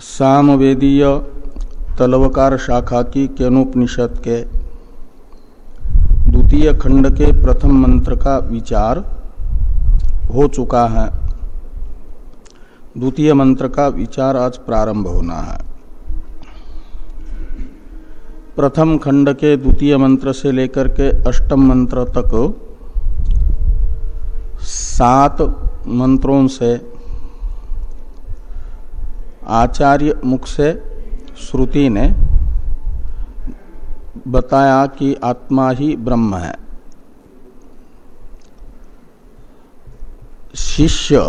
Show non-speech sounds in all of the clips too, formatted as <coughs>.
सामवेदीय तलवकार शाखा की केनोपनिषद के द्वितीय खंड के प्रथम मंत्र का विचार हो चुका है। द्वितीय मंत्र का विचार आज प्रारंभ होना है। प्रथम खंड के द्वितीय मंत्र से लेकर के अष्टम मंत्र तक सात मंत्रों से आचार्य मुख से श्रुति ने बताया कि आत्मा ही ब्रह्म है। शिष्य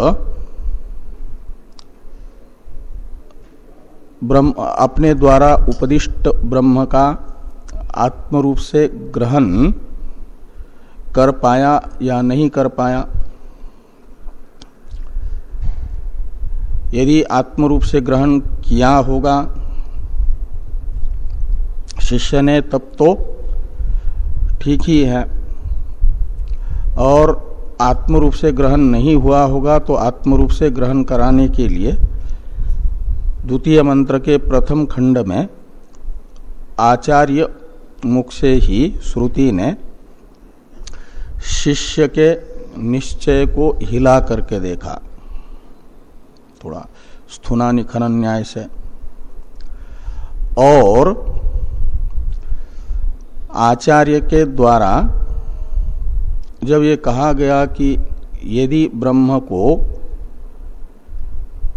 ब्रह्म, अपने द्वारा उपदिष्ट ब्रह्म का आत्मरूप से ग्रहण कर पाया या नहीं कर पाया यदि आत्मरूप से ग्रहण किया होगा शिष्य ने, तब तो ठीक ही है। और आत्मरूप से ग्रहण नहीं हुआ होगा तो आत्मरूप से ग्रहण कराने के लिए द्वितीय मंत्र के प्रथम खंड में आचार्य मुख से ही श्रुति ने शिष्य के निश्चय को हिला करके देखा। थोड़ा स्थूना निखनन न्याय से। और आचार्य के द्वारा जब ये कहा गया कि यदि ब्रह्म को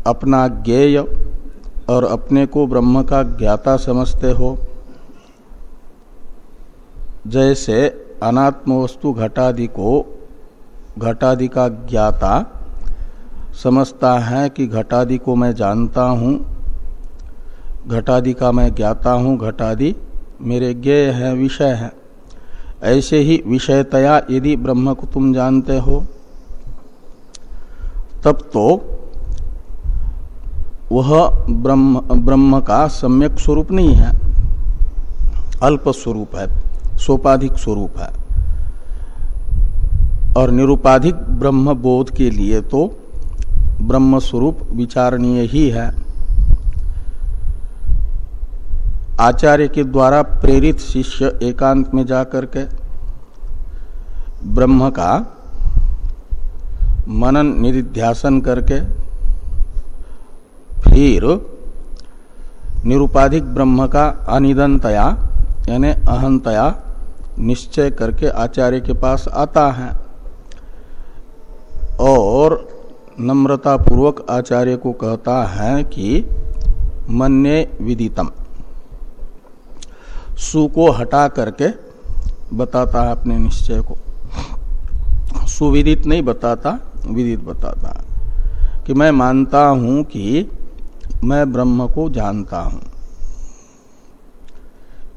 अपना ज्ञेय और अपने को ब्रह्म का ज्ञाता समझते हो, जैसे अनात्म वस्तु घटादि को, घटादि का ज्ञाता समझता है कि घटादि को मैं जानता हूँ, घटादि का मैं ज्ञाता हूँ, घटादि मेरे ज्ञेय है, विषय है। ऐसे ही विषयतया यदि ब्रह्म को तुम जानते हो, तब तो वह ब्रह्म ब्रह्म का सम्यक स्वरूप नहीं है। अल्प स्वरूप है, सोपाधिक स्वरूप है। और निरुपाधिक ब्रह्म बोध के लिए तो ब्रह्म स्वरूप विचारणीय ही है। आचार्य के द्वारा प्रेरित शिष्य एकांत में जाकर के ब्रह्म का मनन निधिध्यासन करके फिर निरुपाधिक ब्रह्म का अनिदनतया यानी अहंतया निश्चय करके आचार्य के पास आता है। और नम्रता पूर्वक आचार्य को कहता है कि मन्य विदितम। सु को हटा करके बताता है अपने निश्चय को। सुविदित नहीं बताता, विदित बताता कि मैं मानता हूँ कि मैं ब्रह्म को जानता हूँ।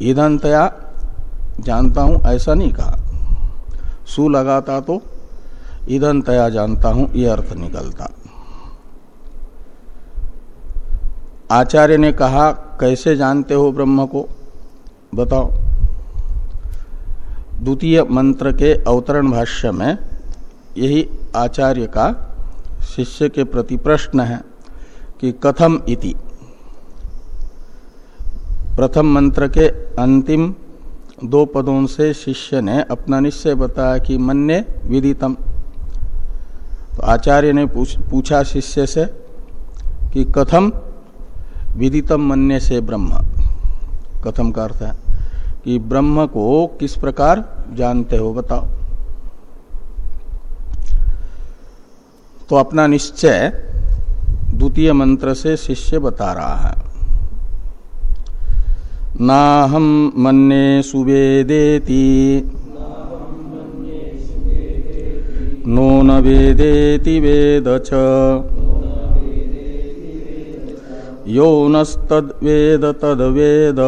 ईदंतया जानता हूँ, ऐसा नहीं कहा। सु लगाता तो ईदन तया जानता हूँ यह अर्थ निकलता। आचार्य ने कहा, कैसे जानते हो ब्रह्म को? बताओ। द्वितीय मंत्र के अवतरण भाष्य में यही आचार्य का शिष्य के प्रति प्रश्न है कि कथम इति। प्रथम मंत्र के अंतिम दो पदों से शिष्य ने अपना निश्चय बताया कि मन्य विदितम। तो आचार्य ने पूछ, पूछा शिष्य से कि कथम विदितम मन्य से ब्रह्म। कथम का अर्थ है कि ब्रह्म को किस प्रकार जानते हो बताओ। तो अपना निश्चय द्वितीय मंत्र से शिष्य बता रहा है। ना हम मन्ने सुवेदेती नो न वेदेति वेद च यो नस्तद्वेद तद्वेद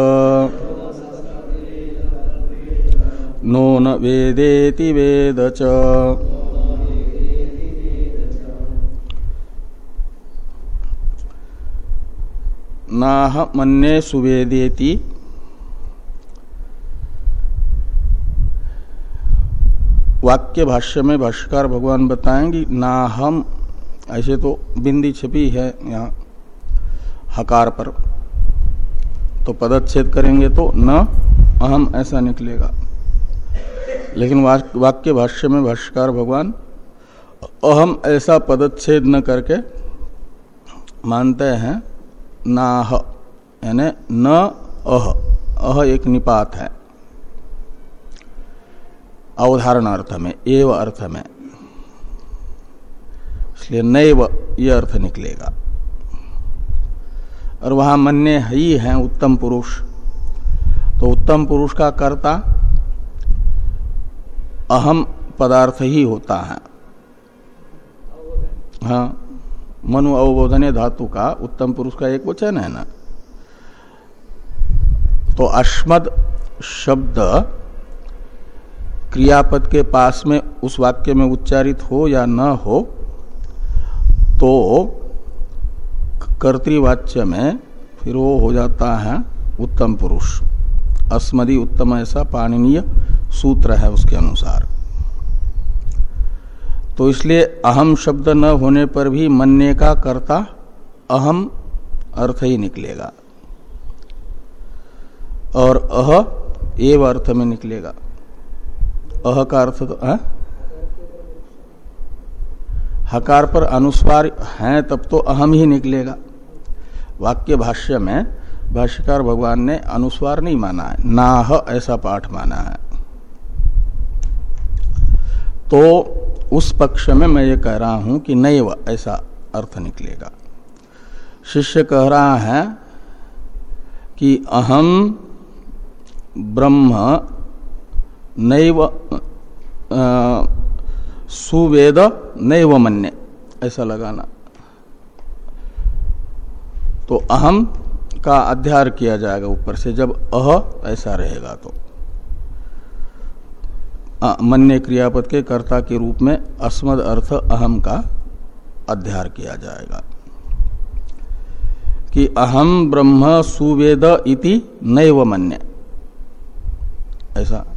नो न वेदेति वेद च नाह मन्ने सुवेदेति वाक्य भाष्य में भाष्यकार भगवान बताएँगे, ना हम, ऐसे तो बिंदी छपी है यहाँ हकार पर। तो पदच्छेद करेंगे तो न अहम ऐसा निकलेगा। लेकिन वाक्य भाष्य में भाष्यकार भगवान अहम ऐसा पदच्छेद न करके मानते हैं नाह यानी न अह अह एक निपात है। अवधारण अर्थ में एव अर्थ में इसलिए नैव ये अर्थ निकलेगा। और वहाँ मन्य ही है उत्तम पुरुष। तो उत्तम पुरुष का कर्ता अहम पदार्थ ही होता है। हाँ मनु अवबोधने धातु का उत्तम पुरुष का एक वचन है ना। तो अश्मद शब्द क्रियापद के पास में उस वाक्य में उच्चारित हो या न हो तो कर्तवाच्य में फिर वो हो जाता है उत्तम पुरुष। अस्मदि उत्तम ऐसा पाणनीय सूत्र है उसके अनुसार। तो इसलिए अहम शब्द न होने पर भी मन्य का कर्ता अहम अर्थ ही निकलेगा। और अह एव अर्थ में निकलेगा। अह का अर्थ तो है? हकार पर अनुस्वार है, तब तो अहम ही निकलेगा। वाक्य भाष्य में, भाष्यकार भगवान ने अनुस्वार नहीं माना है, नाह ऐसा पाठ माना है। तो उस पक्ष में मैं ये कह रहा हूँ कि नैव ऐसा अर्थ निकलेगा। शिष्य कह रहा है कि अहम ब्रह्म नैव सुवेद नैव मन्य। ऐसा लगाना। तो अहम का अध्यार किया जाएगा ऊपर से, जब अह ऐसा रहेगा तो। मन्य क्रियापद के कर्ता के रूप में अस्मद अर्थ अहम का अध्यार किया जाएगा। कि अहम ब्रह्म सुवेद इति नैव मन्य। ऐसा।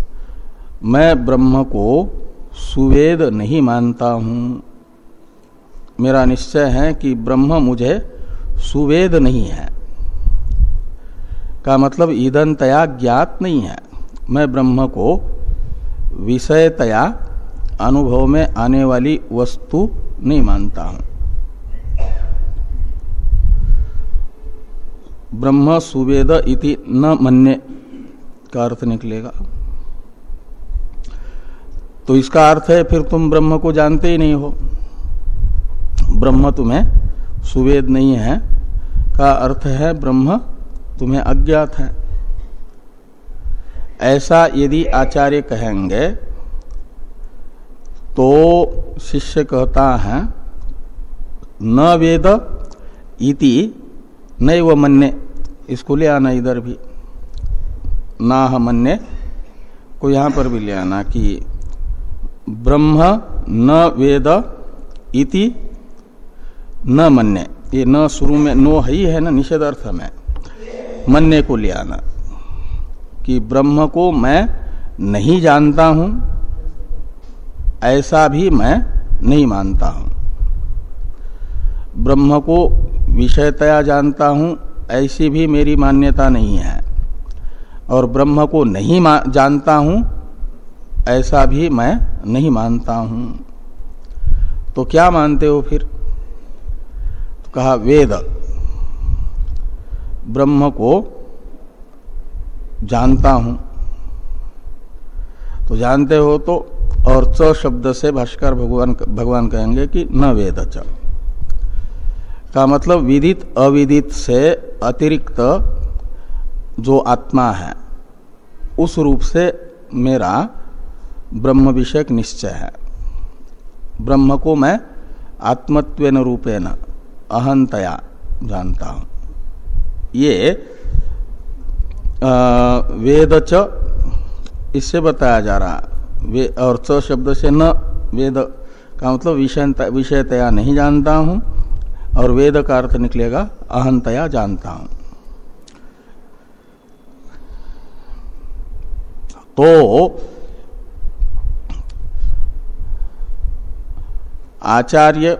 मैं ब्रह्म को सुवेद नहीं मानता हूँ। मेरा निश्चय है कि ब्रह्म मुझे सुवेद नहीं है। का मतलब ईदनतया ज्ञात नहीं है। मैं ब्रह्म को विषयतया अनुभव में आने वाली वस्तु नहीं मानता हूँ। ब्रह्म सुवेद इति न मन्य का अर्थ निकलेगा। तो इसका अर्थ है, फिर तुम ब्रह्म को जानते ही नहीं हो। ब्रह्म तुम्हें सुवेद नहीं है। का अर्थ है, ब्रह्म तुम्हें अज्ञात है। ऐसा यदि आचार्य कहेंगे तो शिष्य कहता है, न वेद इति नहीं नैव मन्य। इसको ले आना इधर भी। ना मन्य। को यहाँ पर भी ले आना कि ब्रह्म न वेद इति न मन्य। ये न शुरू में, नो ही है ना निषेध अर्थ में। मन्य को ले आना। कि ब्रह्म को मैं नहीं जानता हूँ, ऐसा भी मैं नहीं मानता हूँ। ब्रह्म को विषयतया जानता हूँ, ऐसी भी मेरी मान्यता नहीं है। और ब्रह्म को नहीं जानता हूँ ऐसा भी मैं नहीं मानता हूँ। तो क्या मानते हो फिर? तो कहा, वेद। ब्रह्म को जानता हूँ। तो जानते हो तो और च शब्द से भाष्कर भगवान भगवान कहेंगे कि न वेद च। का मतलब विदित, अविदित से अतिरिक्त जो आत्मा है, उस रूप से मेरा ब्रह्म विषयक निश्चय है। ब्रह्म को मैं आत्मत्वेन रूपेण अहंतया जानता हूँ। ये वेद च, इससे बताया जा रहा वे, और च शब्द से न वेद का मतलब विषय विषयतया नहीं जानता हूँ, और वेद का अर्थ निकलेगा अहंतया जानता हूँ। तो आचार्य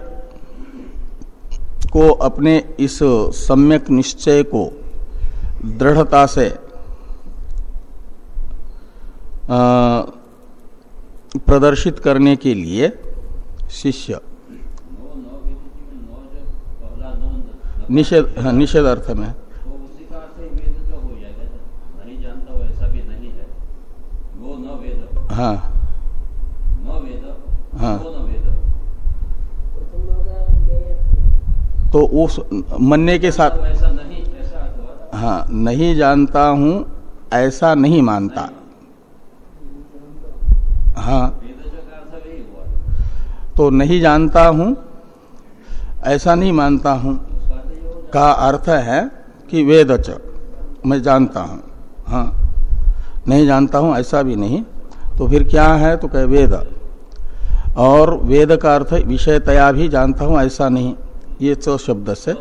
को अपने इस सम्यक निश्चय को दृढ़ता से प्रदर्शित करने के लिए शिष्य निषेध हाँ, निषेध अर्थ में। हाँ। हाँ। तो उस मनने के साथ हाँ नहीं जानता हूँ ऐसा नहीं मानता। हाँ। तो नहीं जानता हूँ ऐसा नहीं मानता हूँ। का अर्थ है कि वेदच मैं जानता हूँ। हाँ। नहीं जानता हूँ ऐसा भी नहीं। तो फिर क्या है? तो कह वेद। और वेद का अर्थ विषयतया भी जानता हूँ ऐसा नहीं। ये च शब्द से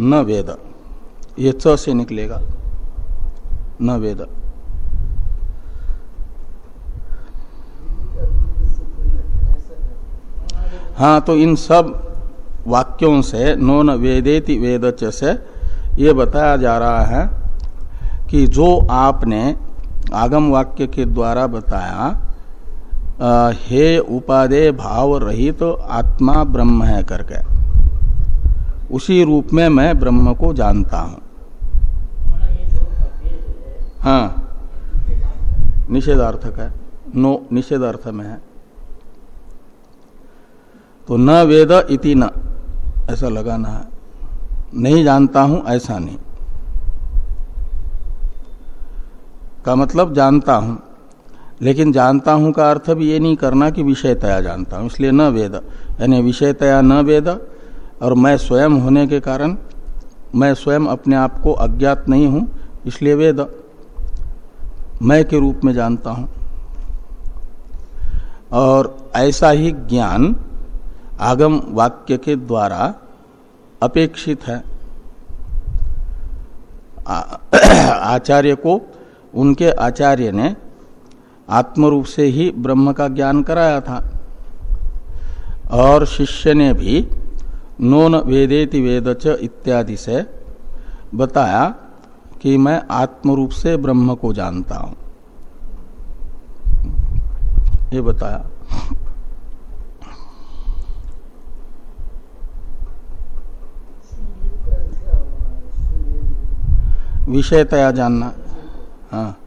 न वेद। ये च से निकलेगा न वेद। हाँ तो इन सब वाक्यों से नो न वेदेति वेद से ये बताया जा रहा है कि जो आपने आगम वाक्य के द्वारा बताया आ, हे उपादे भाव रहित तो आत्मा ब्रह्म है करके। उसी रूप में मैं ब्रह्म को जानता हूँ। हाँ। निषेधार्थक है। नो, निषेधार्थ में है। तो न वेद इति न। ऐसा लगाना है। नहीं जानता हूँ, ऐसा नहीं। का मतलब जानता हूँ। लेकिन जानता हूँ का अर्थ भी ये नहीं करना कि विषयतया जानता हूँ। इसलिए न वेद। यानी विषयतया न वेद और मैं स्वयं होने के कारण मैं स्वयं अपने आप को अज्ञात नहीं हूँ, इसलिए वेद मैं के रूप में जानता हूँ। और ऐसा ही ज्ञान आगम वाक्य के द्वारा अपेक्षित है। <clears throat> आचार्य को, उनके आचार्य ने आत्मरूप से ही ब्रह्म का ज्ञान कराया था। और शिष्य ने भी नोन वेदेति वेदच इत्यादि से बताया कि मैं आत्मरूप से ब्रह्म को जानता हूँ। ये बताया। विषयतया जानना हाँ।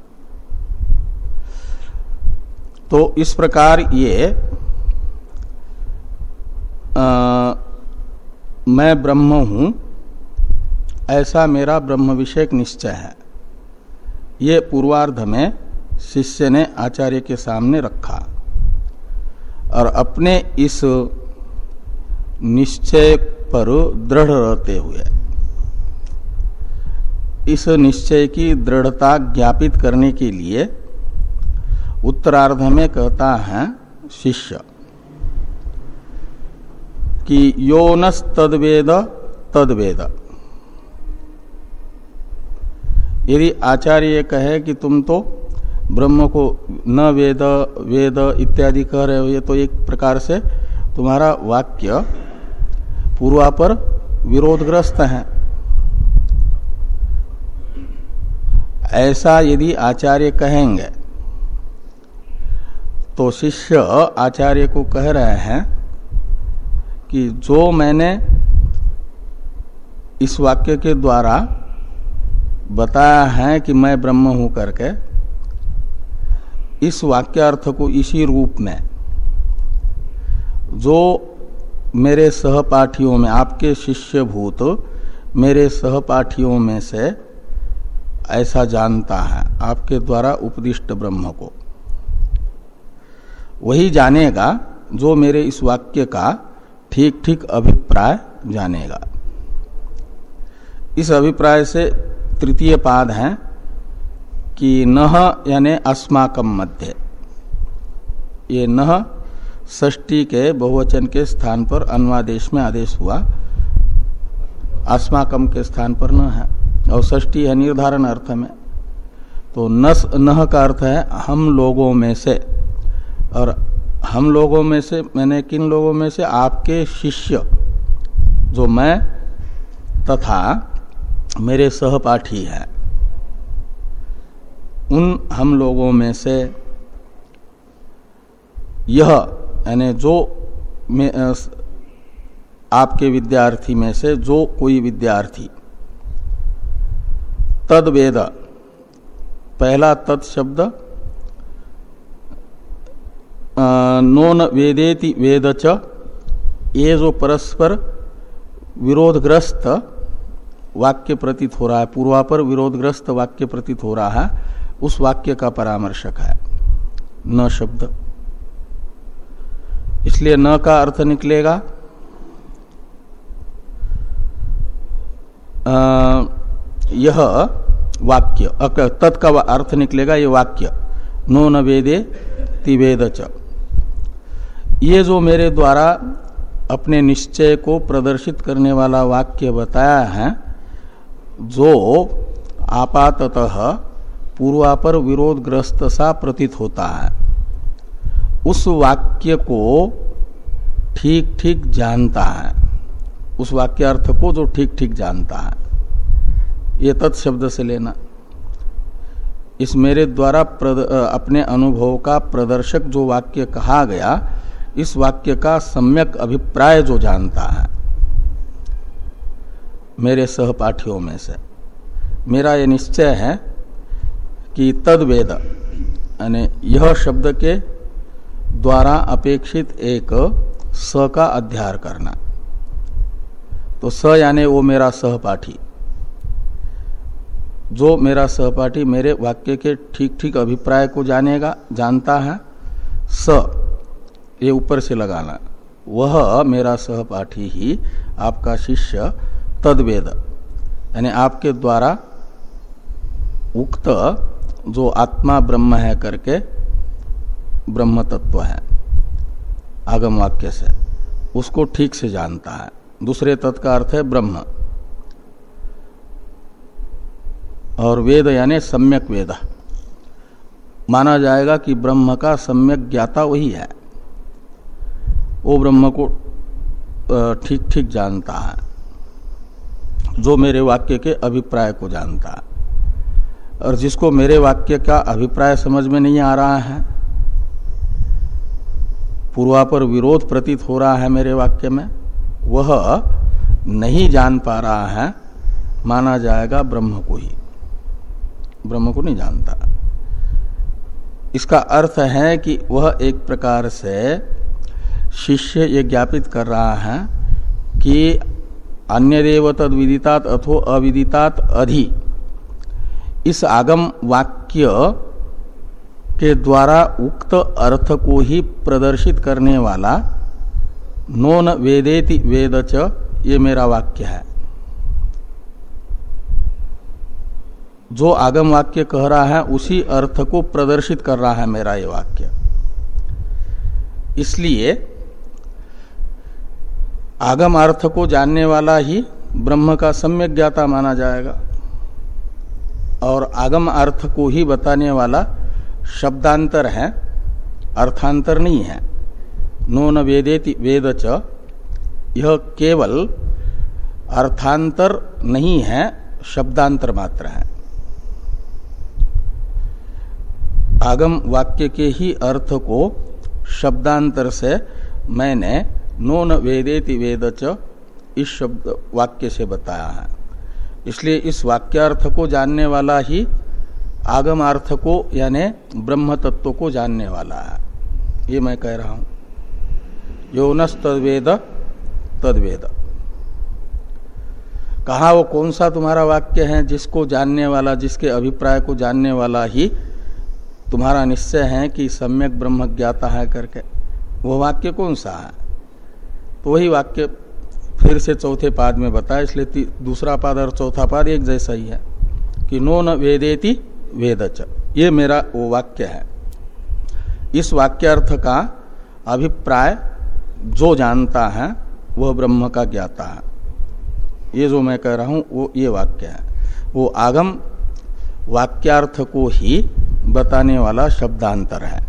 तो इस प्रकार ये मैं ब्रह्म हूँ, ऐसा मेरा ब्रह्म विषयक निश्चय है। ये पूर्वार्ध में शिष्य ने आचार्य के सामने रखा और अपने इस निश्चय पर दृढ़ रहते हुए, इस निश्चय की दृढ़ता ज्ञापित करने के लिए उत्तरार्ध में कहता है, शिष्य कि योनस तदवेद। तदवेद यदि आचार्य कहे कि तुम तो ब्रह्म को न वेद वेद इत्यादि कह रहे हो, ये तो एक प्रकार से तुम्हारा वाक्य पूर्वा पर विरोधग्रस्त है। ऐसा यदि आचार्य कहेंगे तो शिष्य आचार्य को कह रहे हैं कि जो मैंने इस वाक्य के द्वारा बताया है कि मैं ब्रह्म हूँ करके, इस वाक्यार्थ को इसी रूप में, जो मेरे सहपाठियों में, आपके शिष्यभूत मेरे सहपाठियों में से ऐसा जानता है, आपके द्वारा उपदिष्ट ब्रह्म को। वही जानेगा जो मेरे इस वाक्य का ठीक ठीक अभिप्राय जानेगा। इस अभिप्राय से तृतीय पाद है कि नह यानी अस्माकम मध्य। ये नह षष्टी के बहुवचन के स्थान पर अन्वादेश में आदेश हुआ अस्माकम के स्थान पर न है, और ष्टी है निर्धारण अर्थ में। तो नस, नह का अर्थ है हम लोगों में से, और हम लोगों में से, मैंने किन लोगों में से? आपके शिष्य, जो मैं तथा मेरे सहपाठी हैं। उन हम लोगों में से यह, यानी जो में आपके विद्यार्थी में से जो कोई विद्यार्थी तद वेद पहला तत् शब्द नोन वेदेति वेद च ये जो परस्पर विरोधग्रस्त वाक्य प्रतीत हो रहा है। पूर्वापर विरोधग्रस्त वाक्य प्रतीत हो रहा है। उस वाक्य का परामर्शक है। न शब्द। इसलिए न का अर्थ निकलेगा। आ, यह वाक्य तत् का अर्थ निकलेगा ये वाक्य। नो न वेदे तिवेद च। ये जो मेरे द्वारा अपने निश्चय को प्रदर्शित करने वाला वाक्य बताया है, जो आपातः पूर्वापर विरोधग्रस्त सा प्रतीत होता है, उस वाक्य को ठीक ठीक जानता है। उस वाक्य अर्थ को जो ठीक ठीक जानता है। ये तत्शब्द से लेना। इस मेरे द्वारा अपने अनुभव का प्रदर्शक जो वाक्य कहा गया इस वाक्य का सम्यक अभिप्राय जो जानता है, मेरे सहपाठियों में से, मेरा ये निश्चय है कि तद वेद यानी यह शब्द के द्वारा अपेक्षित एक स का अध्यार करना। तो स यानी वो मेरा सहपाठी। जो मेरा सहपाठी मेरे वाक्य के ठीक ठीक अभिप्राय को जानेगा, जानता है, स ये ऊपर से लगाना। वह मेरा सहपाठी ही आपका शिष्य तदवेद, यानी आपके द्वारा उक्त जो आत्मा ब्रह्म है करके ब्रह्म तत्व है, आगम वाक्य से। उसको ठीक से जानता है। दूसरे तत्व का अर्थ है ब्रह्म। और वेद यानी सम्यक वेद। माना जाएगा कि ब्रह्म का सम्यक ज्ञाता वही है। वो ब्रह्म को ठीक ठीक जानता है। जो मेरे वाक्य के अभिप्राय को जानता है। और जिसको मेरे वाक्य का अभिप्राय समझ में नहीं आ रहा है पूर्वापर विरोध प्रतीत हो रहा है मेरे वाक्य में, वह नहीं जान पा रहा है, माना जाएगा ब्रह्म को ही। ब्रह्म को नहीं जानता। इसका अर्थ है कि वह एक प्रकार से शिष्य ये ज्ञापित कर रहा है कि अन्य देव तद विदितात अथो अविदितात अधि। इस आगम वाक्य के द्वारा उक्त अर्थ को ही प्रदर्शित करने वाला नोन वेदेति वेद ये मेरा वाक्य है। जो आगम वाक्य कह रहा है, उसी अर्थ को प्रदर्शित कर रहा है मेरा ये वाक्य। इसलिए आगम अर्थ को जानने वाला ही ब्रह्म का सम्यक ज्ञाता माना जाएगा। और आगम अर्थ को ही बताने वाला शब्दांतर है, अर्थांतर नहीं है। नो न वेदेति, वेद च। यह केवल अर्थांतर नहीं है, शब्दांतर मात्र है। आगम वाक्य के ही अर्थ को शब्दांतर से मैंने नो न वेदेति वेद च इस शब्द वाक्य से बताया है। इसलिए इस वाक्यार्थ को जानने वाला ही आगम अर्थ को, यानी ब्रह्म तत्व को जानने वाला है। ये मैं कह रहा हूँ। योनस तद्वेद तद्वेद। कहा, वो कौन सा तुम्हारा वाक्य है जिसको जानने वाला, जिसके अभिप्राय को जानने वाला ही तुम्हारा निश्चय है कि सम्यक ब्रह्म ज्ञाता है करके? वो वाक्य कौन सा है? तो वही वाक्य फिर से चौथे पाद में बताया, इसलिए दूसरा पाद और चौथा पाद एक जैसा ही है कि नो न वेदेति वेदच। ये मेरा वो वाक्य है। इस वाक्यार्थ का अभिप्राय जो जानता है, वह ब्रह्म का ज्ञाता है। ये जो मैं कह रहा हूँ, वो ये वाक्य है। वो आगम वाक्यार्थ को ही बताने वाला शब्दांतर है।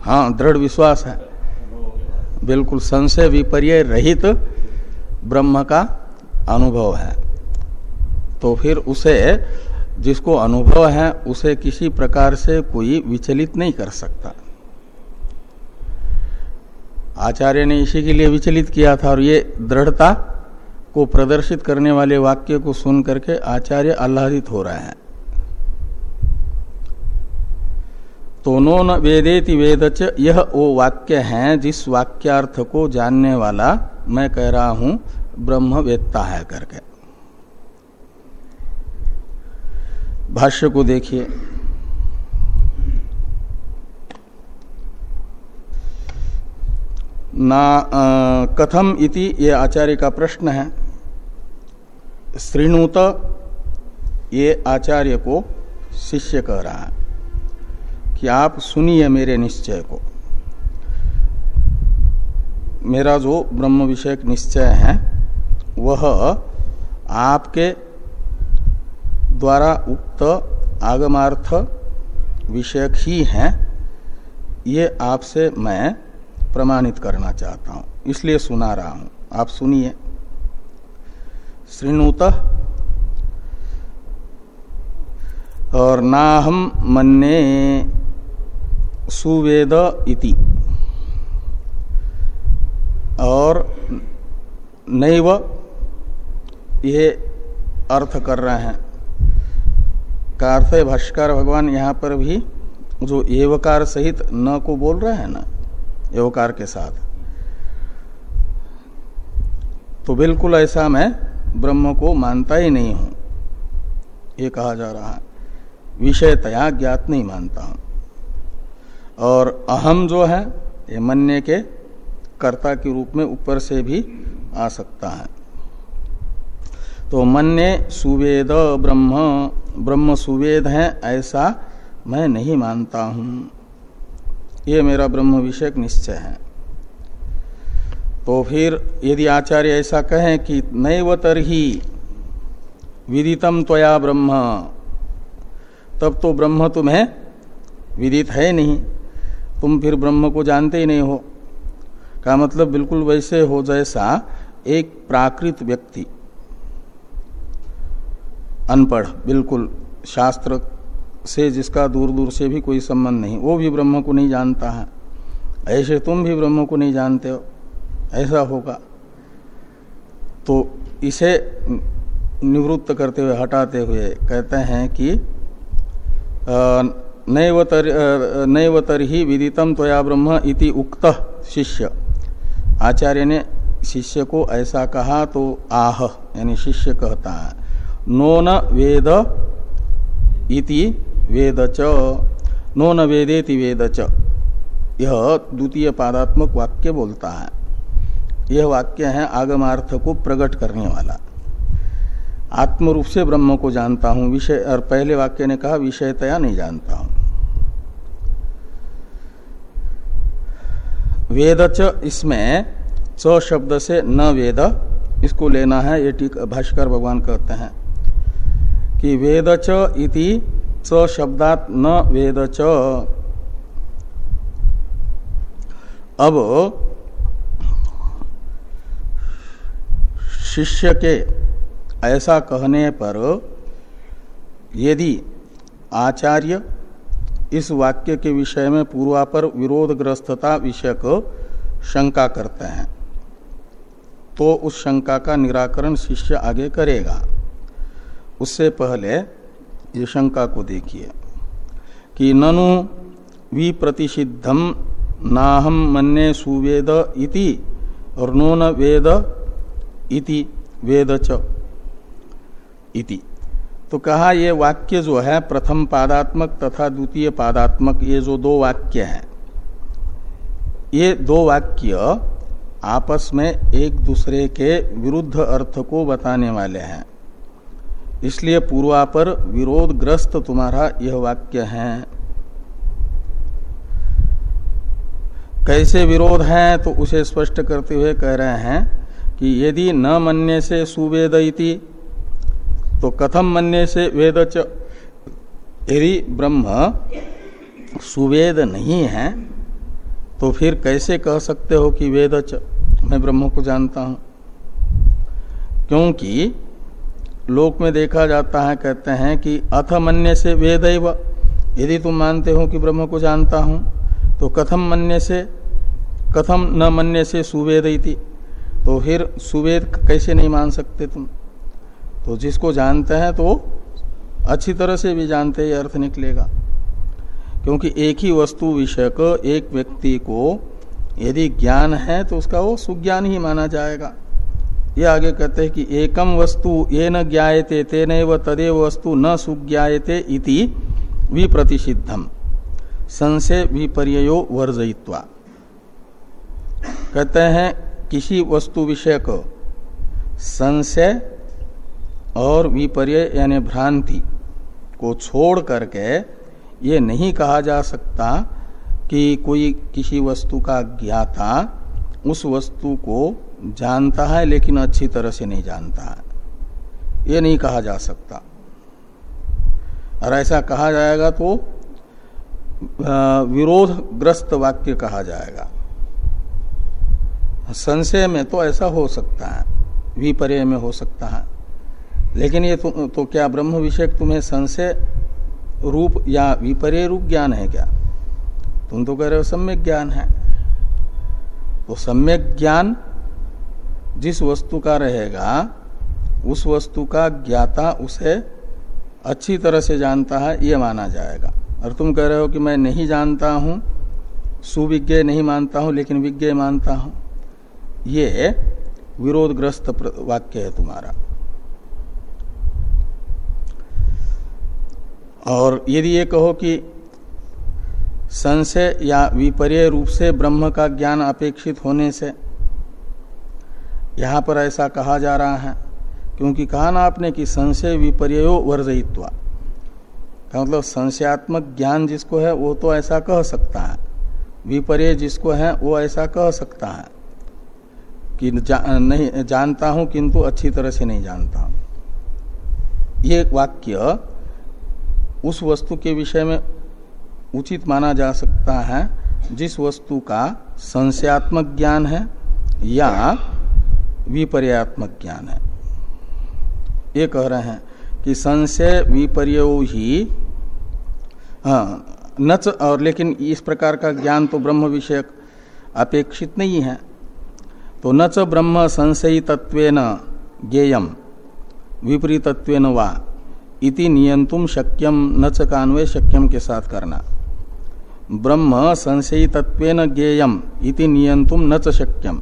हाँ दृढ़ विश्वास है। बिल्कुल संशय विपर्य रहित ब्रह्म का अनुभव है। तो फिर उसे जिसको अनुभव है, उसे किसी प्रकार से कोई विचलित नहीं कर सकता। आचार्य ने इसी के लिए विचलित किया था और ये दृढ़ता को प्रदर्शित करने वाले वाक्य को सुन करके आचार्य आह्लादित हो रहे हैं। तो नो न वेदेति वेदच यह वो वाक्य है जिस वाक्यार्थ को जानने वाला मैं कह रहा हूँ ब्रह्म वेदता है करके। भाष्य को देखिए। ना आ, कथम इति ये आचार्य का प्रश्न है। श्रीणुत ये आचार्य को शिष्य कह रहा है। कि आप सुनिए मेरे निश्चय को। मेरा जो ब्रह्म विषयक निश्चय है, वह आपके द्वारा उक्त आगमार्थ विषयक ही है। ये आपसे मैं प्रमाणित करना चाहता हूँ, इसलिए सुना रहा हूँ। आप सुनिए। श्रृणुत और ना हम मन्ने सुवेद इति। और नैव ये अर्थ कर रहे हैं। का अर्थ है भाष्कर भगवान यहाँ पर भी जो एवकार सहित न को बोल रहे हैं ना, एवकार के साथ। तो बिल्कुल ऐसा मैं ब्रह्म को मानता ही नहीं हूँ। ये कहा जा रहा है। विषयतया ज्ञात नहीं मानता हूँ। और अहम जो है, ये मन्य के कर्ता के रूप में ऊपर से भी आ सकता है। तो मन्य सुवेद ब्रह्म ब्रह्म सुवेद है, ऐसा मैं नहीं मानता हूँ। ये मेरा ब्रह्म विषयक निश्चय है। तो फिर यदि आचार्य ऐसा कहें कि नैव तरही विदितम त्वया ब्रह्म, तब तो ब्रह्म तुम्हें विदित है नहीं। तुम फिर ब्रह्म को जानते ही नहीं हो। का मतलब बिल्कुल वैसे हो जैसा एक प्राकृत व्यक्ति। अनपढ़, बिल्कुल शास्त्र से जिसका दूर दूर से भी कोई संबंध नहीं, वो भी ब्रह्म को नहीं जानता है। ऐसे तुम भी ब्रह्म को नहीं जानते हो। ऐसा होगा। तो इसे निवृत्त करते हुए, हटाते हुए कहते हैं कि नैवतर ही विदितम त्वया ब्रह्म इति उक्त शिष्य। आचार्य ने शिष्य को ऐसा कहा तो आह, यानी शिष्य कहता है। नो न वेद इति वेद च, नो न वेदेति वेद च। यह द्वितीय पादात्मक वाक्य बोलता है। यह वाक्य है आगमार्थ को प्रकट करने वाला। आत्म रूप से ब्रह्म को जानता हूँ। विषय, और पहले वाक्य ने कहा, विषयतया नहीं जानता हूँ। वेद च इसमें च शब्द से न वेद, इसको लेना है, ये टीक भाष्कर भगवान कहते हैं, कि वेद च इति च शब्दात न वेद च। अब शिष्य के ऐसा कहने पर यदि आचार्य इस वाक्य के विषय में पूर्वापर विरोधग्रस्तता विषय को शंका करते हैं तो उस शंका का निराकरण शिष्य आगे करेगा। उससे पहले ये शंका को देखिए कि ननु विप्रतिषिद्धम नाहम मन्ने सुवेद इति और नो न वेद इति वेद च। इति। तो कहा, ये वाक्य जो है, प्रथम पादात्मक तथा द्वितीय पादात्मक, ये जो दो वाक्य हैं, ये दो वाक्य आपस में एक दूसरे के विरुद्ध अर्थ को बताने वाले हैं। इसलिए पूर्वापर विरोधग्रस्त तुम्हारा यह वाक्य है। कैसे विरोध है तो उसे स्पष्ट करते हुए कह रहे हैं कि यदि न मन्य से सुवेद तो कथम मन्य से वेद यदि ब्रह्म सुवेद नहीं है तो फिर कैसे कह सकते हो कि वेद मैं ब्रह्म को जानता हूँ। क्योंकि लोक में देखा जाता है, कहते हैं कि अथ मन्य से वेद यदि तुम मानते हो कि ब्रह्म को जानता हूँ तो कथम मन्य से, कथम न मन्य से सुवेद तो फिर सुवेद कैसे नहीं मान सकते तुम? तो जिसको जानते हैं तो अच्छी तरह से भी जानते ही अर्थ निकलेगा। क्योंकि एक ही वस्तु विषय को एक व्यक्ति को यदि ज्ञान है तो उसका वो सुज्ञान ही माना जाएगा। ये आगे कहते हैं कि एकम वस्तु ये न ज्ञाते तेन तदेव वस्तु न सुज्ञाते इति विप्रतिषिद्धम। संशय विपर्यो वर्जयित्वा। कहते हैं किसी वस्तु विषय को संशय और विपर्य यानी भ्रांति को छोड़ करके ये नहीं कहा जा सकता कि कोई किसी वस्तु का ज्ञाता उस वस्तु को जानता है लेकिन अच्छी तरह से नहीं जानता है। ये नहीं कहा जा सकता। और ऐसा कहा जाएगा तो विरोधग्रस्त वाक्य कहा जाएगा। संशय में तो ऐसा हो सकता है, विपर्य में हो सकता है। लेकिन ये तो, क्या ब्रह्म विषय तुम्हें संशय रूप या विपर्य रूप ज्ञान है क्या? तुम तो कह रहे हो सम्यक ज्ञान है। तो सम्यक ज्ञान जिस वस्तु का रहेगा उस वस्तु का ज्ञाता उसे अच्छी तरह से जानता है ये माना जाएगा। और तुम कह रहे हो कि मैं नहीं जानता हूँ सुविज्ञ नहीं मानता हूँ लेकिन विज्ञ मानता हूँ। ये विरोधग्रस्त वाक्य है तुम्हारा। और यदि ये कहो कि संशय या विपर्य रूप से ब्रह्म का ज्ञान अपेक्षित होने से यहाँ पर ऐसा कहा जा रहा है क्योंकि कहा ना आपने कि संशय विपर्यो वर्जयित्वा। का मतलब संशयात्मक ज्ञान जिसको है वो तो ऐसा कह सकता है। विपर्य जिसको है वो ऐसा कह सकता है कि जा, नहीं जानता हूँ किंतु अच्छी तरह से नहीं जानता हूँ। ये वाक्य उस वस्तु के विषय में उचित माना जा सकता है, जिस वस्तु का संशयात्मक ज्ञान है या विपर्यात्मक ज्ञान है। ये कह रहे हैं कि संशय विपर्य ही हाँ नच और लेकिन इस प्रकार का ज्ञान तो ब्रह्म विषयक अपेक्षित नहीं है। तो न च ब्रह्म संशयी तत्वेन ज्ञेयम, विपरीतत्वेन वा। इति नियंतुम शक्यम न च कान्वय शक्यम के साथ करना। ब्रह्म संशयी तत्वेन ज्ञेयम इति नियंतुम न च शक्यम।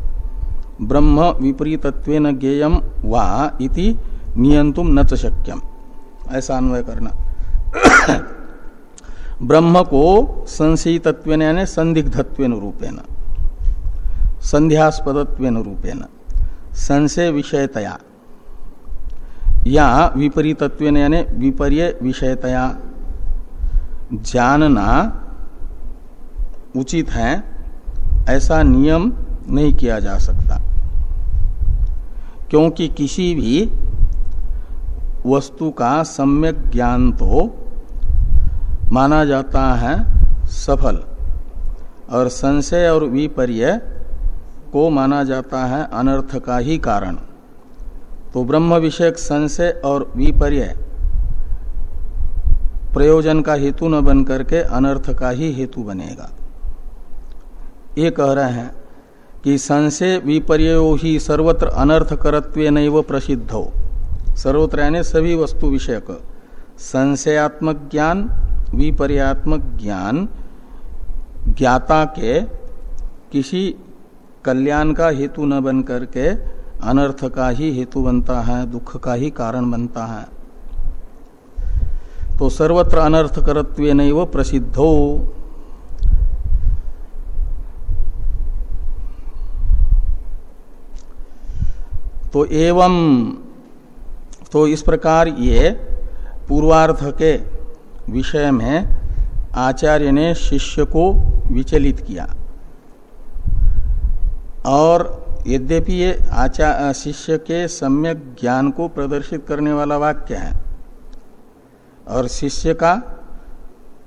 ब्रह्म विपरीतत्वेन ज्ञेयम वा इति नियंतुम न च शक्यम। ऐसा अन्वय करना। <coughs> ब्रह्म को संशयी तत्व यानी संदिग्धत्वेन रूपेण, संध्यास्पदत्वेन रूपेण संशय विषयतया या विपरीतत्व यानी विपर्य विषयतया। जानना उचित है, ऐसा नियम नहीं किया जा सकता। क्योंकि किसी भी वस्तु का सम्यक ज्ञान तो माना जाता है सफल, और संशय और विपर्य को माना जाता है अनर्थ का ही कारण। तो ब्रह्म विषयक संशय और विपर्य प्रयोजन का हेतु न बन करके अनर्थ का ही हेतु बनेगा। ये कह रहे हैं कि संशय विपर्यो ही सर्वत्र अनर्थ करत्व नैव प्रसिद्ध। हो सर्वत्र यानी सभी वस्तु विषयक संशयात्मक ज्ञान, विपर्यात्मक ज्ञान, ज्ञाता के किसी कल्याण का हेतु न बन करके अनर्थ का ही हेतु बनता है, दुख का ही कारण बनता है। तो सर्वत्र अनर्थ करत्व नहीं प्रसिद्धो। तो एवं तो इस प्रकार ये पूर्वार्थ के विषय में आचार्य ने शिष्य को विचलित किया। और यद्यपि ये आचार शिष्य के सम्यक ज्ञान को प्रदर्शित करने वाला वाक्य है। और शिष्य का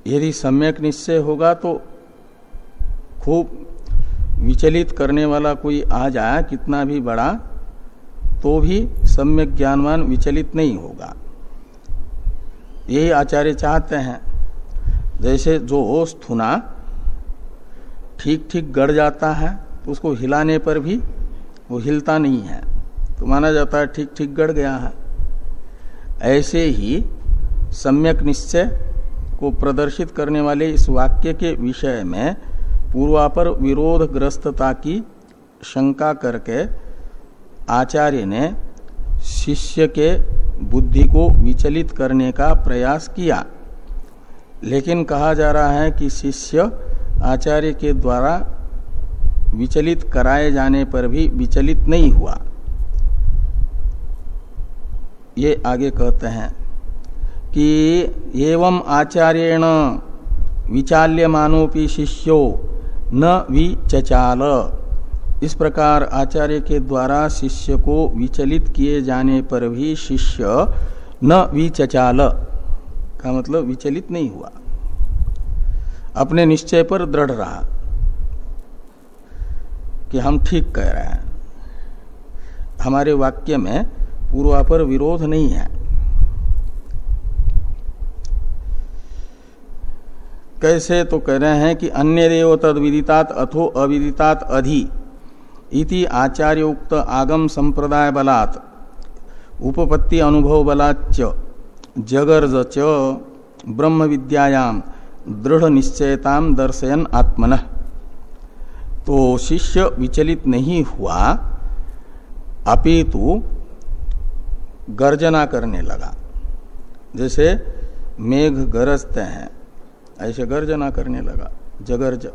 यदि सम्यक निश्चय होगा तो खूब विचलित करने वाला कोई आ जाए, कितना भी बड़ा तो भी सम्यक ज्ञानवान विचलित नहीं होगा। यही आचार्य चाहते हैं। जैसे जो हो स्थुना ठीक ठीक गड़ जाता है तो उसको हिलाने पर भी वो हिलता नहीं है। तो माना जाता है ठीक ठीक गड़ गया है। ऐसे ही सम्यक निश्चय को प्रदर्शित करने वाले इस वाक्य के विषय में पूर्वापर विरोधग्रस्तता की शंका करके आचार्य ने शिष्य के बुद्धि को विचलित करने का प्रयास किया। लेकिन कहा जा रहा है कि शिष्य आचार्य के द्वारा विचलित कराए जाने पर भी विचलित नहीं हुआ। ये आगे कहते हैं कि एवं आचार्यण विचाल्यमानोपि शिष्यो न विचचाल। इस प्रकार आचार्य के द्वारा शिष्य को विचलित किए जाने पर भी शिष्य न विचचाल का मतलब विचलित नहीं हुआ। अपने निश्चय पर दृढ़ रहा। कि हम ठीक कह रहे हैं। हमारे वाक्य में पूर्वापर विरोध नहीं है। कैसे तो कह रहे हैं कि अन्य देव तद विदितात अथो अविदितात अधि इति आचार्य उक्त आगम संप्रदाय बलात् उपपत्ति अनुभव बलाच जगर्ज च ब्रह्म विद्यायाम दृढ़ निश्चयताम दर्शयन आत्मन। तो शिष्य विचलित नहीं हुआ, अपितु गर्जना करने लगा। जैसे मेघ गरजते हैं, ऐसे गर्जना करने लगा, जगर्ज।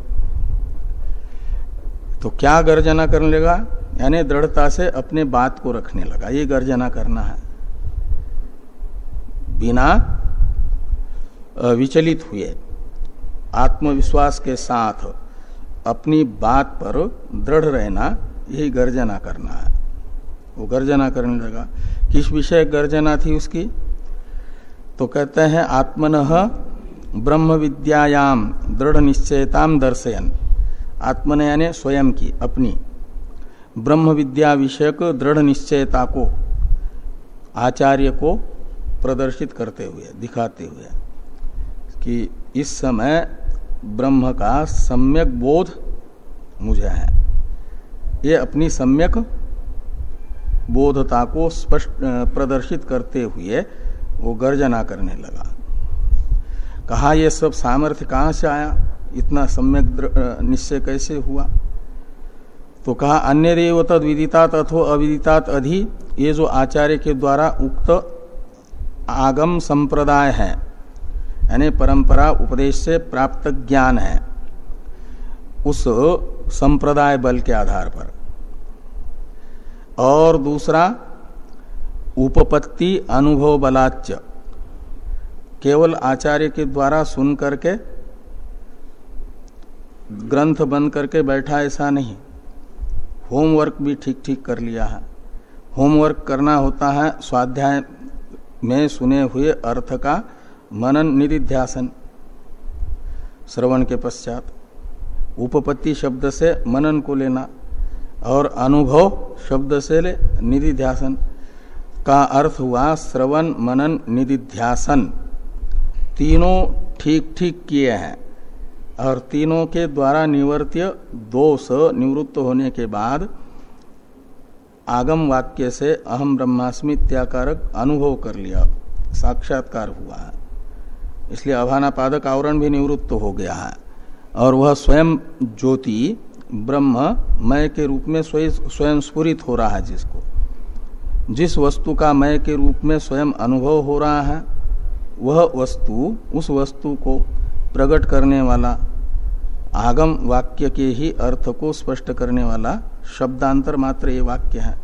तो क्या गर्जना करने लगा? यानी दृढ़ता से अपने बात को रखने लगा, ये गर्जना करना है। बिना विचलित हुए, आत्मविश्वास के साथ अपनी बात पर दृढ़ रहना, यही गर्जना करना है। वो गर्जना करने लगा। किस विषय गर्जना थी उसकी? तो कहते हैं, आत्मन ब्रह्म विद्यायाम दृढ़ निश्चयताम दर्शयन। आत्मन यानी स्वयं की, अपनी। ब्रह्म विद्या विषयक दृढ़ निश्चयता को, आचार्य को प्रदर्शित करते हुए, दिखाते हुए कि इस समय ब्रह्म का सम्यक बोध मुझे है। ये अपनी सम्यक बोधता को स्पष्ट प्रदर्शित करते हुए वो गर्जना करने लगा। कहा, ये सब सामर्थ्य कहाँ से आया? इतना सम्यक निश्चय कैसे हुआ? तो कहा अन्य रेव तद विदितात अथो अविदितात अधि, ये जो आचार्य के द्वारा उक्त आगम संप्रदाय है यानी परंपरा उपदेश से प्राप्त ज्ञान है, उस संप्रदाय बल के आधार पर। और दूसरा, उपपत्ति अनुभव बलाच्य, केवल आचार्य के द्वारा सुन करके, ग्रंथ बन करके बैठा ऐसा नहीं। होमवर्क भी ठीक ठीक कर लिया है। होमवर्क करना होता है, स्वाध्याय में सुने हुए अर्थ का मनन निधिध्यासन। श्रवण के पश्चात उपपत्ति शब्द से मनन को लेना और अनुभव शब्द से ले निधिध्यासन का अर्थ हुआ श्रवण, मनन, निधिध्यासन। तीनों ठीक ठीक किए हैं और तीनों के द्वारा निवर्त्य दोष निवृत्त होने के बाद आगम वाक्य से अहम ब्रह्मास्मि त्याकारक अनुभव कर लिया, साक्षात्कार हुआ। है इसलिए अभानापादक आवरण भी निवृत्त हो गया है। और वह स्वयं ज्योति ब्रह्म मय के रूप में स्वयं स्फुरित हो रहा है जिसको। जिस वस्तु का मय के रूप में स्वयं अनुभव हो रहा है, वह वस्तु उस वस्तु को प्रकट करने वाला, आगम वाक्य के ही अर्थ को स्पष्ट करने वाला शब्दांतर मात्र ये वाक्य है।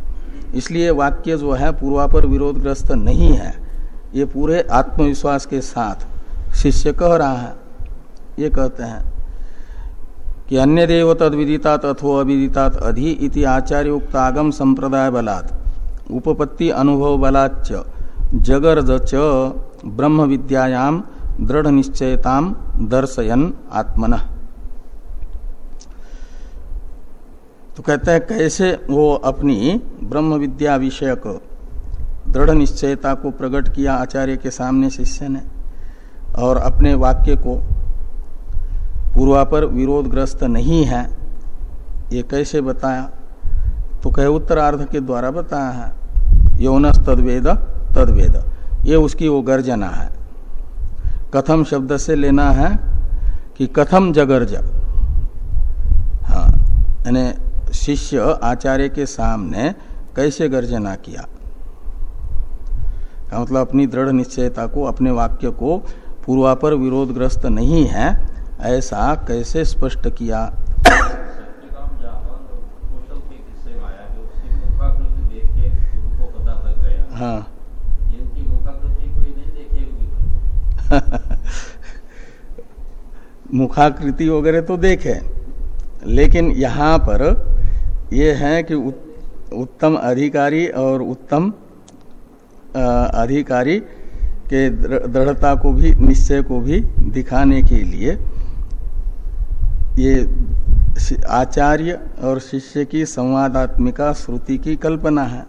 इसलिए वाक्य जो है, पूर्वापर विरोधग्रस्त नहीं है। ये पूरे आत्मविश्वास के साथ शिष्य कह रहा है, ये कहते हैं कि अन्य देव तद विदितात अथो अविदितात अधि इति आचार्य उक्त आगम संप्रदाय बलात्, उपपत्ति अनुभव बलाच जगर्ज च ब्रह्म विद्यायाम दृढ़ निश्चयताम दर्शयन आत्मन। तो कहते हैं, कैसे वो अपनी ब्रह्म विद्या विषयक दृढ़ निश्चयता को प्रकट किया आचार्य के सामने शिष्य ने? और अपने वाक्य को पूर्वापर विरोधग्रस्त नहीं है, ये कैसे बताया? तो कहे उत्तरार्ध के द्वारा बताया है, यौनस तदवेद तदवेद। ये उसकी वो गर्जना है। कथम शब्द से लेना है कि कथम जगर्ज। हाँ शिष्य आचार्य के सामने कैसे गर्जना किया? मतलब अपनी दृढ़ निश्चयता को, अपने वाक्य को पूर्वापर विरोधग्रस्त नहीं है, ऐसा कैसे स्पष्ट किया? हाँ। <laughs> मुखाकृति वगैरह तो देखे, लेकिन यहाँ पर यह है कि उत्तम अधिकारी और उत्तम अधिकारी के दृढ़ता को भी, निश्चय को भी दिखाने के लिए ये आचार्य और शिष्य की संवादात्मिका श्रुति की कल्पना है।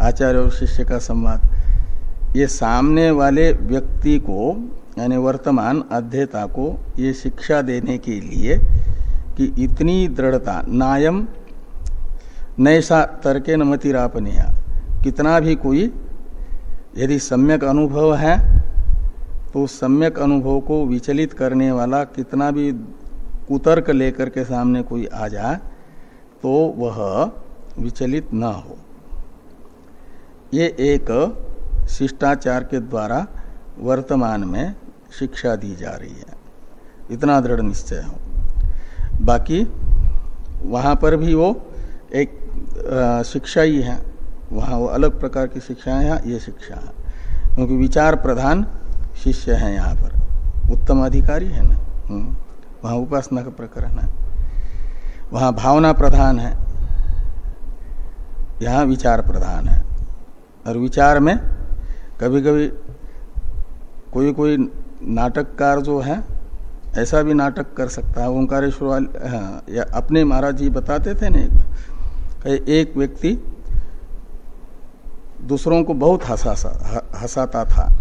आचार्य और शिष्य का संवाद। ये सामने वाले व्यक्ति को, यानी वर्तमान अध्येता को ये शिक्षा देने के लिए कि इतनी दृढ़ता, नायम नैसा तर्के न मतिरापनिया, कितना भी कोई यदि सम्यक अनुभव है तो सम्यक अनुभव को विचलित करने वाला कितना भी कुतर्क लेकर के सामने कोई आ जाए तो वह विचलित ना हो। ये एक शिष्टाचार के द्वारा वर्तमान में शिक्षा दी जा रही है। इतना दृढ़ निश्चय हो। बाकी, वहाँ पर भी वो एक शिक्षा ही है। वहाँ वो अलग प्रकार की शिक्षाएँ हैं ये शिक्षा है। क्योंकि विचार प्रधान शिष्य है यहाँ पर। उत्तम अधिकारी है ना? हम्म। वहाँ उपासना का प्रकरण है। वहाँ भावना प्रधान है। यहाँ विचार प्रधान है। और विचार में कभी कभी कोई कोई नाटककार जो है ऐसा भी नाटक कर सकता है। ओंकारेश्वर वाले हाँ, या अपने महाराज जी बताते थे ना एक व्यक्ति दूसरों को बहुत हंसा हंसाता था।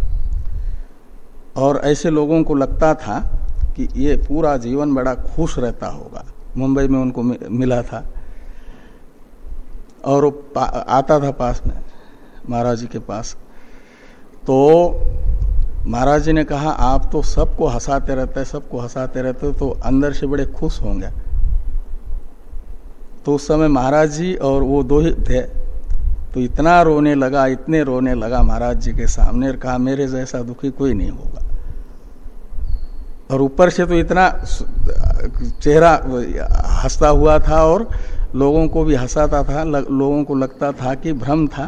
और ऐसे लोगों को लगता था कि ये पूरा जीवन बड़ा खुश रहता होगा। मुंबई में उनको मिला था। और वो आता था पास में, महाराज जी के पास। तो महाराज जी ने कहा, आप तो सबको हंसाते रहते हैं सबको हंसाते रहते तो अंदर से बड़े खुश होंगे। तो उस समय महाराज जी और वो दो ही थे। तो इतना रोने लगा, इतने रोने लगा महाराज जी के सामने और कहा, मेरे जैसा दुखी कोई नहीं होगा। और ऊपर से तो इतना चेहरा हंसता हुआ था और लोगों को भी हंसाता था, लोगों को लगता था कि भ्रम था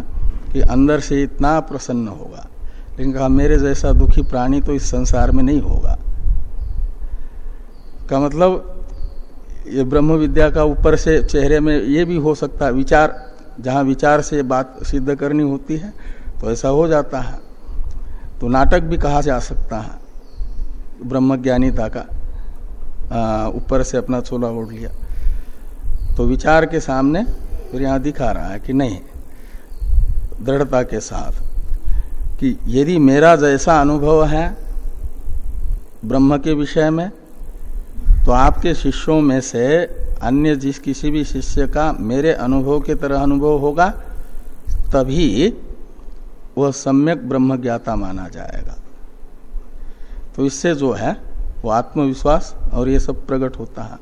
कि अंदर से इतना प्रसन्न होगा। लेकिन कहा, मेरे जैसा दुखी प्राणी तो इस संसार में नहीं होगा। का मतलब ये ब्रह्म विद्या का ऊपर से चेहरे में ये भी हो सकता, विचार जहाँ विचार से बात सिद्ध करनी होती है तो ऐसा हो जाता है। तो नाटक भी कहा जा सकता है? ब्रह्मज्ञानीता का ऊपर से अपना छोला ओढ़ लिया। तो विचार के सामने फिर यहाँ दिखा रहा है कि नहीं, दृढ़ता के साथ, कि यदि मेरा जैसा अनुभव है ब्रह्म के विषय में तो आपके शिष्यों में से अन्य जिस किसी भी शिष्य का मेरे अनुभव के तरह अनुभव होगा, तभी वह सम्यक ब्रह्म ज्ञाता माना जाएगा। तो इससे जो है, वो आत्मविश्वास और ये सब प्रकट होता है।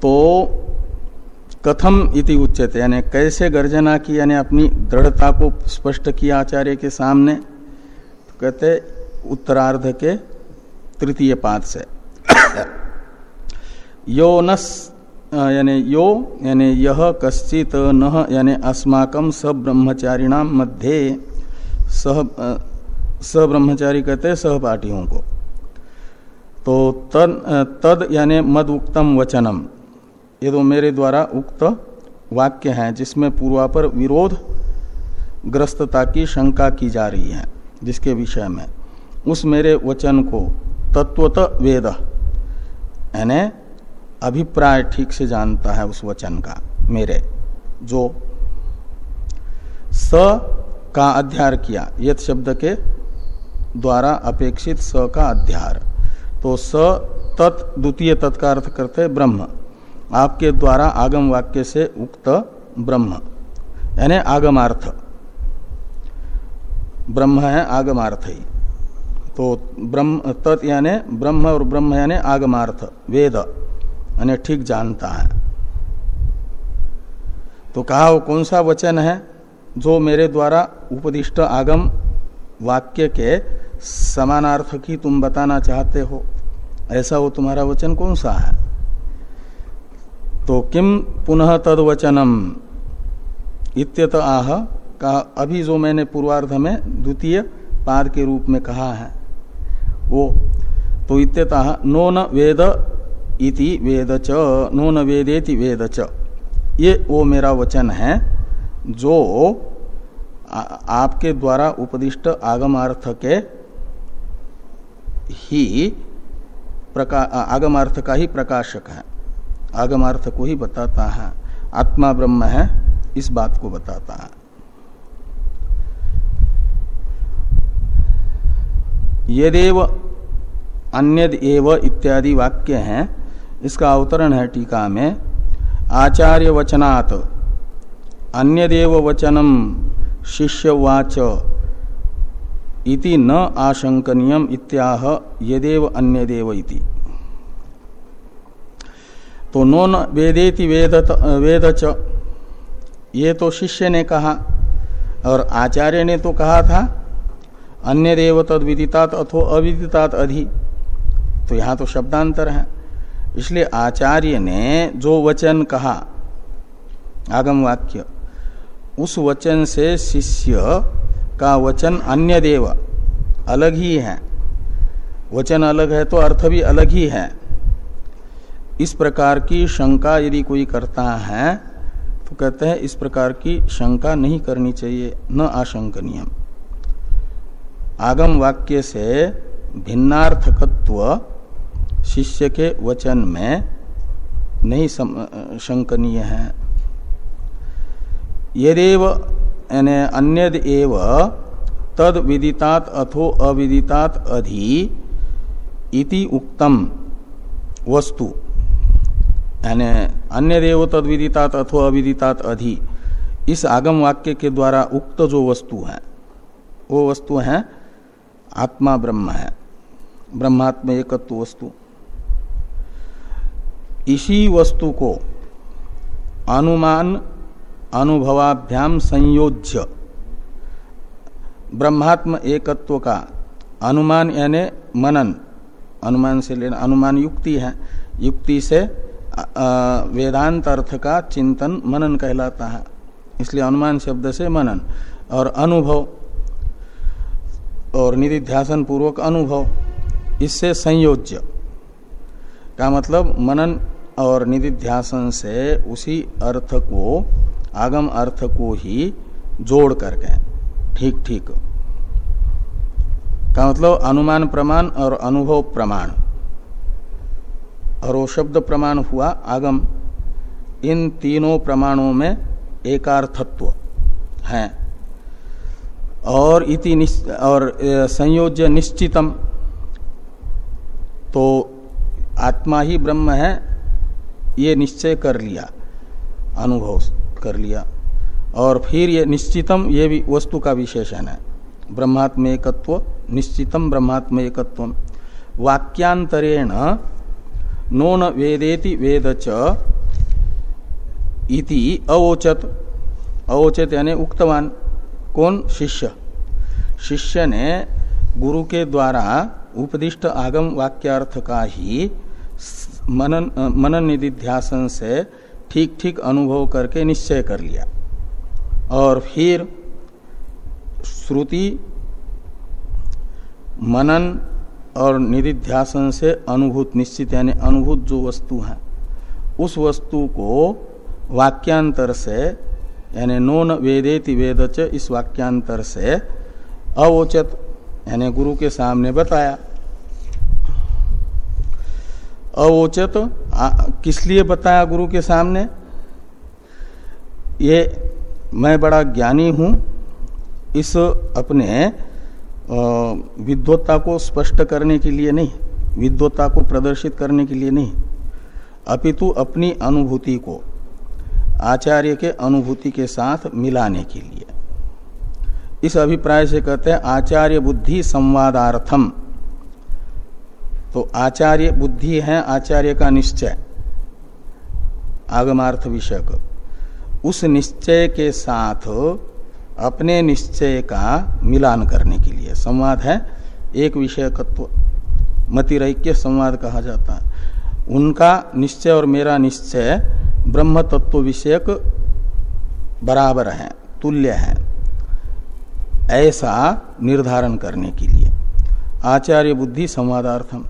तो कथम इति उच्चते यानी कैसे गर्जना की, यानी अपनी दृढ़ता को स्पष्ट किया आचार्य के सामने। कहते उत्तरार्ध के तृतीय पाद से। यो नस यानी यो, यानी यह कश्चित न, यानी अस्माकम सब ब्रह्मचारिणाम मध्य सह स ब्रह्मचारी कहते सहपाठियों को। तो तद तद, यानी मद उक्तम वचनम, ये तो मेरे द्वारा उक्त वाक्य हैं, जिसमें पूर्वापर विरोध ग्रस्तता की शंका की जा रही है। जिसके विषय में। उस मेरे वचन को तत्वत वेद। यानी अभिप्राय ठीक से जानता है उस वचन का मेरे, जो स का अध्यार किया। यथ शब्द के द्वारा अपेक्षित स का अध्यार। तो स तत् द्वितीय तत्का अर्थ करते ब्रह्म। आपके द्वारा आगम वाक्य से उक्त ब्रह्म। यानी आगमार्थ। ब्रह्म है, आगमार्थ ही। तो ब्रह्म, तत् यानी ब्रह्म और ब्रह्म यानी आगमार्थ, वेद यानी ठीक जानता है। तो कहा वो कौन सा वचन है जो मेरे द्वारा उपदिष्ट आगम वाक्य के समानार्थ की तुम बताना चाहते हो? ऐसा वो तुम्हारा वचन कौन सा है? तो किम पुनः तद वचनम इत्यत आह का अभी जो मैंने पूर्वार्ध में द्वितीय पाद के रूप में कहा है, वो तो इत्यतः नो न वेद इति वेद च नो न वेदेति वेद च। ये वो मेरा वचन है, जो आपके द्वारा उपदिष्ट आगमार्थ के ही प्रका आगमार्थ का ही प्रकाशक है। आगमार्थ को ही बताता है। आत्मा ब्रह्म है, इस बात को बताता है। यदेव अन्यद एव इत्यादि वाक्य हैं। इसका अवतरण है टीका में। आचार्य वचनात्, अन्यदेव वचनम शिष्यवाच, इति न आशंकनीयम इत्याह यदेव अन्यदेव इति। तो नोन वेदेति वेद वेद च ये तो शिष्य ने कहा, और आचार्य ने तो कहा था अन्य देव तद विदितात अथो अविदितात अधि। तो यहाँ तो शब्दांतर है। इसलिए आचार्य ने जो वचन कहा, आगम वाक्य, उस वचन से शिष्य का वचन अन्य देव अलग ही है। वचन अलग है तो अर्थ भी अलग ही है। इस प्रकार की शंका यदि कोई करता है तो कहते हैं इस प्रकार की शंका नहीं करनी चाहिए, न आशंकनीय आगम वाक्य से भिन्नार्थकत्व शिष्य के वचन में नहीं शंकनीय है। यदेव, यानी अन्यद एव, तद विदितात अथो अविदितात अधि इति उक्तम वस्तु। यानी अन्य देव तद विदितात अथो अविदितात अधि, इस आगम वाक्य के द्वारा उक्त जो वस्तु है, वो वस्तु है आत्मा ब्रह्म है। ब्रह्मात्म एकत्व वस्तु। इसी वस्तु को अनुमान, अनुभवाभ्याम संयोज्य। ब्रह्मात्म एकत्व का अनुमान यानी मनन। अनुमान से लेना, अनुमान युक्ति है। युक्ति से वेदांत अर्थ का चिंतन मनन कहलाता है। इसलिए अनुमान शब्द से मनन। और अनुभव और निधिध्यासन पूर्वक अनुभव, इससे संयोज्य। का मतलब मनन और निधिध्यासन से उसी अर्थ को, आगम अर्थ को ही जोड़ करके। ठीक ठीक। का मतलब अनुमान प्रमाण और अनुभव प्रमाण। और शब्द प्रमाण हुआ आगम। इन तीनों प्रमाणों में एकार्थत्व है। और इति और संयोज्य निश्चितम। तो आत्मा ही ब्रह्म है, ये निश्चय कर लिया, अनुभव कर लिया। और फिर ये निश्चितम, ये भी वस्तु का विशेषण है। ब्रह्मात्म एकत्व निश्चितम ब्रह्मात्म एकत्व वाक्यांतरेण नोन वेदेति वेद इति अवोचत। अवोचत यानी उक्तवान। कौन शिष्य? शिष्य ने गुरु के द्वारा उपदिष्ट आगम वाक्यार्थ का ही मनन मनन निधिध्यासन से ठीक ठीक अनुभव करके निश्चय कर लिया। और फिर श्रुति, मनन और निधिध्यासन से अनुभूत, निश्चित यानी अनुभूत जो वस्तु है, उस वस्तु को वाक्यांतर से यानी नोन वेदेति वेद च इस वाक्यांतर से अवोचत, यानी गुरु के सामने बताया। अवोचत किस लिए बताया गुरु के सामने? ये मैं बड़ा ज्ञानी हूँ, इस अपने विद्वत्ता को स्पष्ट करने के लिए नहीं, विद्वत्ता को प्रदर्शित करने के लिए नहीं, अपितु अपनी अनुभूति को। आचार्य के अनुभूति के साथ मिलाने के लिए। इस अभिप्राय से कहते हैं, आचार्य बुद्धि संवादार्थम। तो आचार्य बुद्धि है, आचार्य का निश्चय। आगमार्थ विषय उस निश्चय के साथ अपने निश्चय का मिलान करने के लिए। संवाद है, एक विषयकत्व, मतिरैक्य संवाद कहा जाता है। उनका निश्चय और मेरा निश्चय ब्रह्म तत्व विषयक बराबर है, तुल्य है, ऐसा निर्धारण करने के लिए। आचार्य बुद्धि संवादार्थम।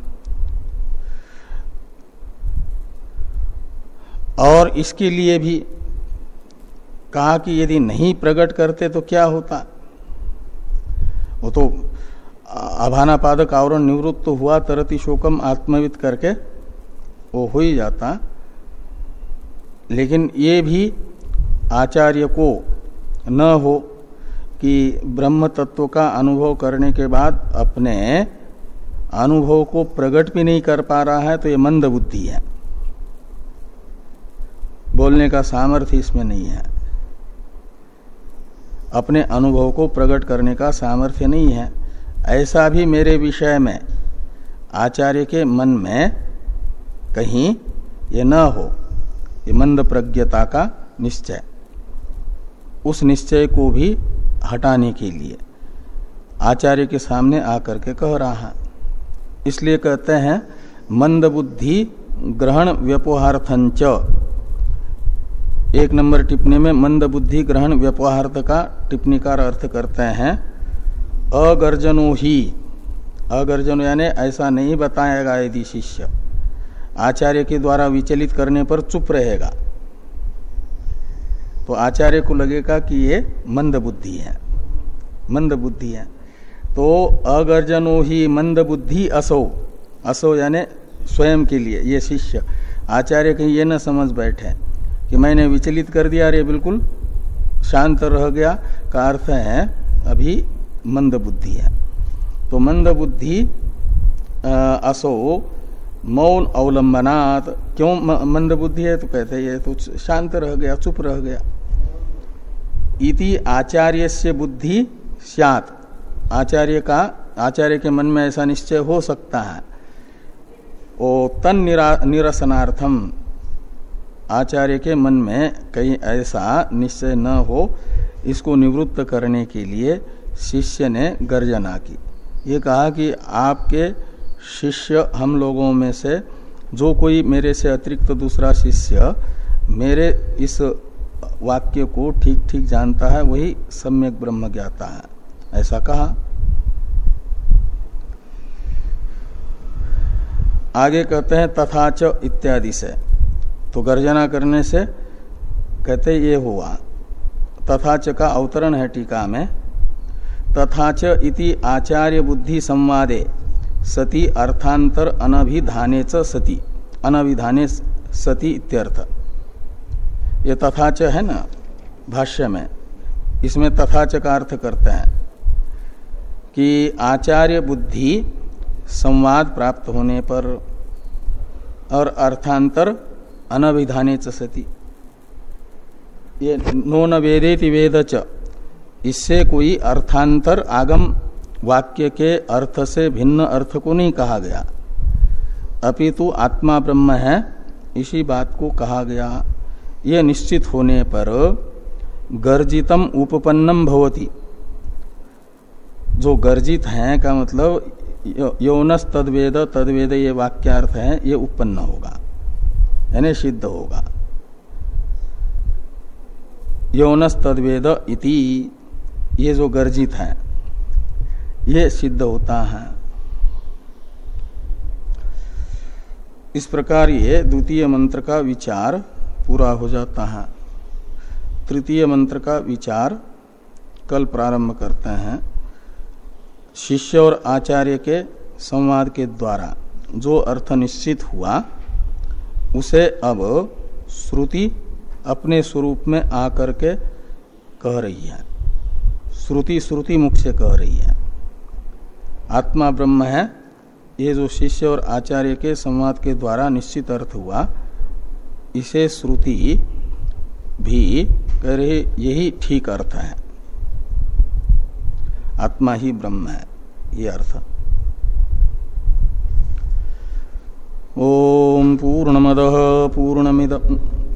और इसके लिए भी कहा कि यदि नहीं प्रकट करते तो क्या होता? वो तो अभानापादक आवरण निवृत्त तो हुआ, तरति शोकम आत्मवित करके वो हो ही जाता। लेकिन ये भी आचार्य को न हो कि ब्रह्म तत्व का अनुभव करने के बाद अपने अनुभव को प्रकट भी नहीं कर पा रहा है तो ये मंद बुद्धि है। बोलने का सामर्थ्य इसमें नहीं है। अपने अनुभव को प्रकट करने का सामर्थ्य नहीं है। ऐसा भी मेरे विषय में, आचार्य के मन में कहीं ये न हो। ये मंद प्रज्ञता का निश्चय। उस निश्चय को भी हटाने के लिए। आचार्य के सामने आकर के कह रहा है। इसलिए कहते हैं मंद बुद्धि ग्रहण व्यपोहार्थंच एक नंबर टिप्पणी में मंद बुद्धि ग्रहण व्यपहार्थ का टिप्पणीकार अर्थ करते हैं, अगर्जनो ही। अगर्जनो यानी ऐसा नहीं बताएगा यदि शिष्य। आचार्य के द्वारा विचलित करने पर चुप रहेगा। तो आचार्य को लगेगा कि ये मंद बुद्धि है। मंद बुद्धि है। तो अगर्जनो ही मंद बुद्धि असो। असो यानी स्वयं के लिए, ये शिष्य। आचार्य कहीं ये न समझ बैठे कि मैंने विचलित कर दिया। अरे बिल्कुल शांत रह गया। का अर्थ है, अभी मंद बुद्धि है। तो मंद बुद्धि असो मौन अवलंबनात्। क्यों मंद बुद्धि है तो कहते ये तो शांत रह गया, चुप रह गया। इति आचार्य से बुद्धि सियात। आचार्य का, आचार्य के मन में ऐसा निश्चय हो सकता है। ओ तन निरसनार्थम। आचार्य के मन में कहीं ऐसा निश्चय न हो, इसको निवृत्त करने के लिए शिष्य ने गर्जना की। ये कहा कि आपके शिष्य हम लोगों में से, जो कोई मेरे से अतिरिक्त दूसरा शिष्य मेरे इस वाक्य को ठीक ठीक जानता है, वही सम्यक ब्रह्म ज्ञाता है। ऐसा कहा। आगे कहते हैं तथाच इत्यादि से। तो गर्जना करने से कहते ये हुआ। तथाच का अवतरण है टीका में। तथाच इति आचार्य बुद्धि संवादे। सती अर्थांतर अनभिधाने सती. अनभिधाने सती इत्यर्थ. ये तथाच है ना, भाष्य में. इसमें तथाच का अर्थ करते हैं कि आचार्य बुद्धि संवाद प्राप्त होने पर और अर्थांतर अनभिधाने सती. ये नो न वेदेति वेद च. इससे कोई अर्थांतर आगम वाक्य के अर्थ से भिन्न अर्थ को नहीं कहा गया। अपितु आत्मा ब्रह्म है, इसी बात को कहा गया। ये निश्चित होने पर गर्जितम उपपन्नम भवती। जो गर्जित है का मतलब यौनस तद्वेद तद्वेद ये वाक्यार्थ है, ये उत्पन्न होगा, यानी सिद्ध होगा। यौनस तद्वेद इति, ये जो गर्जित है ये सिद्ध होता है। इस प्रकार ये द्वितीय मंत्र का विचार पूरा हो जाता है। तृतीय मंत्र का विचार कल प्रारंभ करते हैं। शिष्य और आचार्य के संवाद के द्वारा जो अर्थ निश्चित हुआ, उसे अब श्रुति अपने स्वरूप में आकर के कह रही है। श्रुति श्रुति मुख से कह रही है। आत्मा ब्रह्म है। ये जो शिष्य और आचार्य के संवाद के द्वारा निश्चित अर्थ हुआ, इसे श्रुति भी कह यही ठीक अर्थ है। आत्मा ही ब्रह्म है, ये अर्थ। ओम पूर्ण पूर्णमद पूर्णमिद